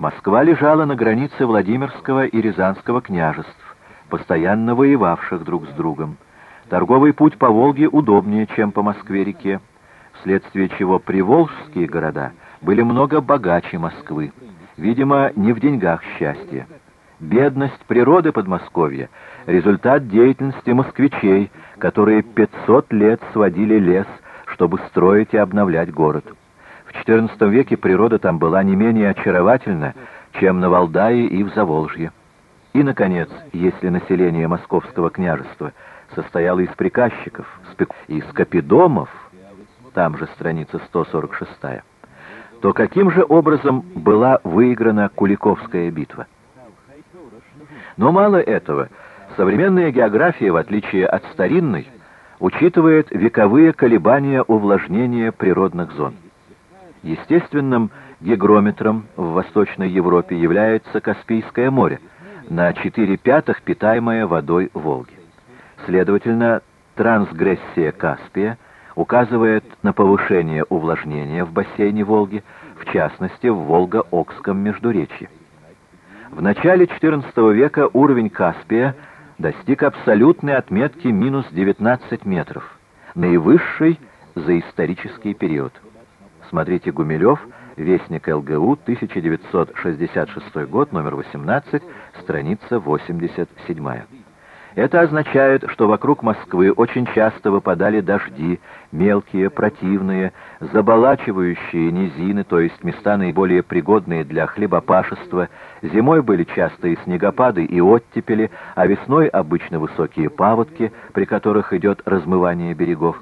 Москва лежала на границе Владимирского и Рязанского княжеств, постоянно воевавших друг с другом. Торговый путь по Волге удобнее, чем по Москве-реке, вследствие чего приволжские города были много богаче Москвы. Видимо, не в деньгах счастье. Бедность природы Подмосковья — результат деятельности москвичей, которые 500 лет сводили лес, чтобы строить и обновлять город. В XIV веке природа там была не менее очаровательна, чем на Валдае и в Заволжье. И, наконец, если население Московского княжества состояло из приказчиков, из капидомов, там же страница 146 то каким же образом была выиграна Куликовская битва? Но мало этого. Современная география, в отличие от старинной, учитывает вековые колебания увлажнения природных зон. Естественным гигрометром в Восточной Европе является Каспийское море, на 4 пятых питаемое водой Волги. Следовательно, трансгрессия Каспия указывает на повышение увлажнения в бассейне Волги, в частности в Волго-Окском междуречье. В начале XIV века уровень Каспия достиг абсолютной отметки минус 19 метров, наивысшей за исторический период. Смотрите Гумилев, Вестник ЛГУ, 1966 год, номер 18, страница 87. Это означает, что вокруг Москвы очень часто выпадали дожди, мелкие, противные, заболачивающие низины, то есть места наиболее пригодные для хлебопашества. Зимой были частые снегопады и оттепели, а весной обычно высокие паводки, при которых идет размывание берегов.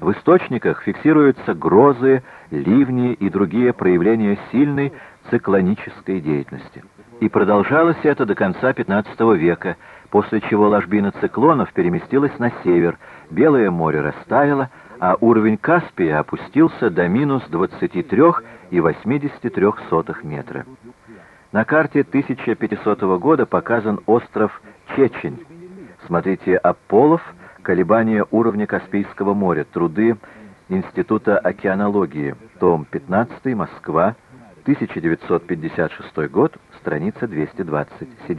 В источниках фиксируются грозы, ливни и другие проявления сильной циклонической деятельности. И продолжалось это до конца XV века, после чего ложбина циклонов переместилась на север, Белое море растаяло, а уровень Каспия опустился до минус 23,83 метра. На карте 1500 года показан остров Чечень. Смотрите Аполлов, колебания уровня Каспийского моря, труды Института океанологии, том 15, Москва, 1956 год, страница 227.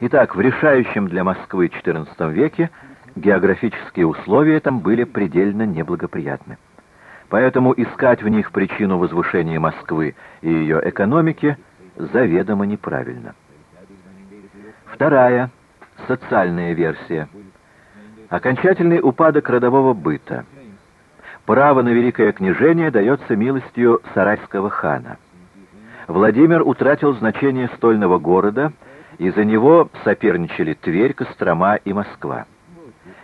Итак, в решающем для Москвы XIV веке географические условия там были предельно неблагоприятны. Поэтому искать в них причину возвышения Москвы и ее экономики заведомо неправильно. Вторая, социальная версия. Окончательный упадок родового быта. Право на великое княжение дается милостью сарайского хана. Владимир утратил значение стольного города и за него соперничали Тверь, Кострома и Москва.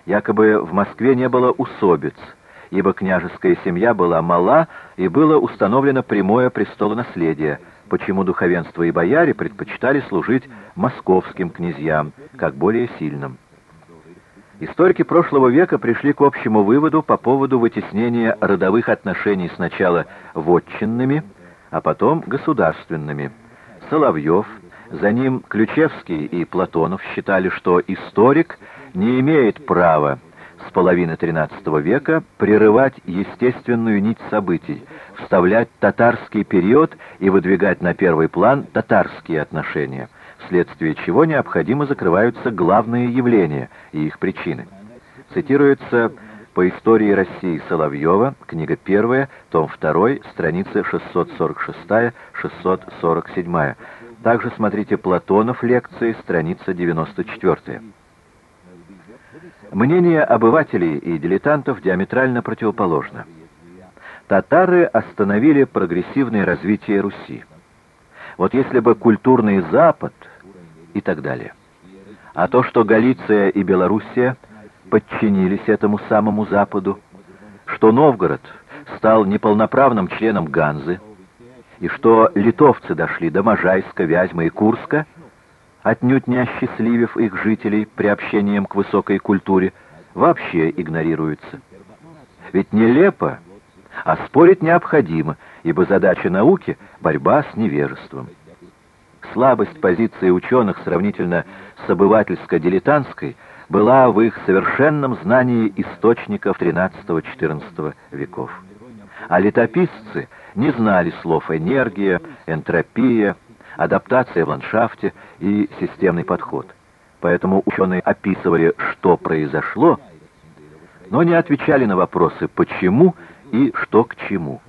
Якобы в Москве не было усобиц, ибо княжеская семья была мала и было установлено прямое престолонаследие, почему духовенство и бояре предпочитали служить московским князьям, как более сильным. Историки прошлого века пришли к общему выводу по поводу вытеснения родовых отношений сначала вотчинными, а потом государственными. Соловьев, за ним Ключевский и Платонов считали, что историк не имеет права с половины XIII века прерывать естественную нить событий, вставлять татарский период и выдвигать на первый план татарские отношения, вследствие чего необходимо закрываются главные явления и их причины. Цитируется по истории России Соловьева, книга 1, том 2, страницы 646-647. Также смотрите Платонов лекции, страница 94. Мнение обывателей и дилетантов диаметрально противоположно. Татары остановили прогрессивное развитие Руси. Вот если бы культурный Запад и так далее. А то, что Галиция и Белоруссия подчинились этому самому Западу, что Новгород стал неполноправным членом Ганзы, и что литовцы дошли до Можайска, Вязьмы и Курска, отнюдь не осчастливив их жителей приобщением к высокой культуре, вообще игнорируется. Ведь нелепо, а спорить необходимо, ибо задача науки — борьба с невежеством. Слабость позиции ученых сравнительно с обывательско-дилетантской была в их совершенном знании источников XIII-XIV веков. А летописцы — не знали слов энергия, энтропия, адаптация в ландшафте и системный подход. Поэтому ученые описывали, что произошло, но не отвечали на вопросы «почему» и «что к чему».